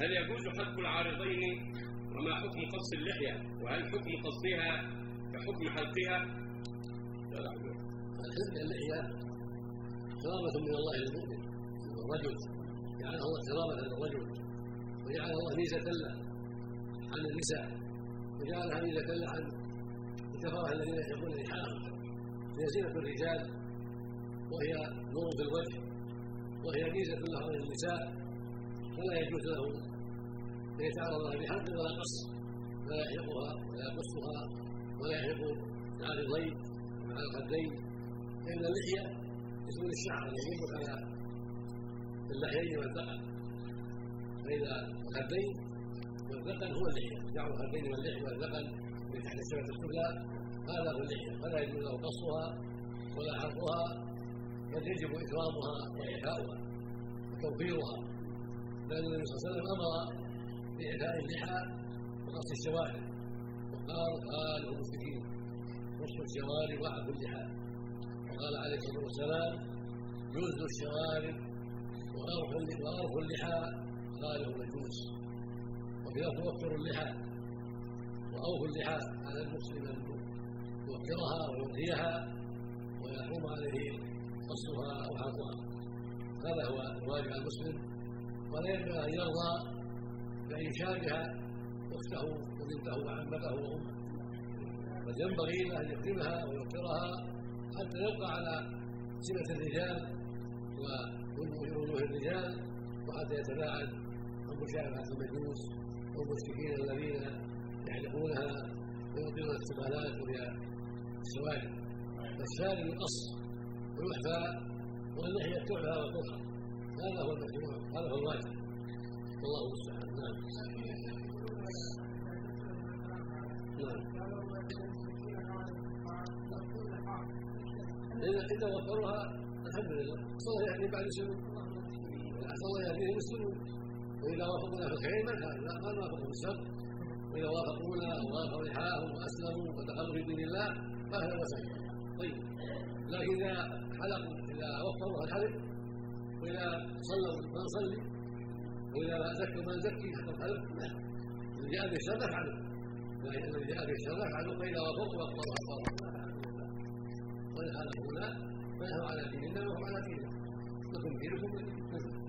هل يجوز حلق العارضين وما حكم قص اللحية؟ وهل حكم قصها كحكم حلقها الحلق اللحية كرامة من الله للمؤمن الرجل. جعله الله كرامة للرجل وجعل الله ميزة له عن النساء. وجعلها ميزة له عن الكفرة الذين يحبون لحاهم هي زينة الرجال وهي نور في الوجه وهي ميزة له عن النساء فلا يجوز له يتعرض لها بحلق ولا قص لا يحلقها ولا يقصها ولا يحلق مع الضيف مع الخدين فإن اللحية اسم الشعر ينبت على اللحيين والذقن فإذا الخدين والذقن هو اللحية جعل الخدين واللحية والذقن من تحت الشبكة السفلى هذا هو اللحية فلا يجوز له قصها ولا حرقها بل يجب إكرامها وإعفاؤها وتوفيرها لأن النبي صلى الله عليه وسلم أمر بإعفاء اللحى وقص الشوارب وقال قال المشركين قص الشوارب وعف اللحى وقال عليه الصلاة والسلام جوز الشوارب وأرف اللحى قال هو مجوز وفي توفر اللحى وأوفوا اللحى على المسلم أن يوفرها ويؤذيها ويحرم عليه قصها أو حرقها هذا هو الواجب على المسلم ولا ينبغي أن يرضى بأن يشابه أخته وبنته وعمته وأمه. بل ينبغي أن يكرمها ويوقرها حتى يبقى على سمة الرجال ووجوه الرجال وحتى يتباعد عن مشابهة المجوس والمشركين الذين يحلقونها ويعطون الاحتمالات وهي السواري فالساري يقص ويحفى واللحية تعفى وترخى والله المستعان نعم. نعم إذا وفروها الحمد لله صلى يعني بعد سنون صلى يهديهم السنون وإذا وافقونا في الخير من لا ما في الشر. وإذا وافقونا ووافقوا رحاهم وأسلموا ودخلوا في دين الله فأهلا وسهلا طيب. لكن إذا حلقوا إذا وفروا الحلق وإذا صلوا ما ما نزكي حتى الحلق لا. الذي جاء به الشر نفعله الذي جاء به الشر نفعله فإذا وفروا وأخبروا أخبروا وإن حلقوا لا فنحن على دين الله وهم على دين لكم دينكم.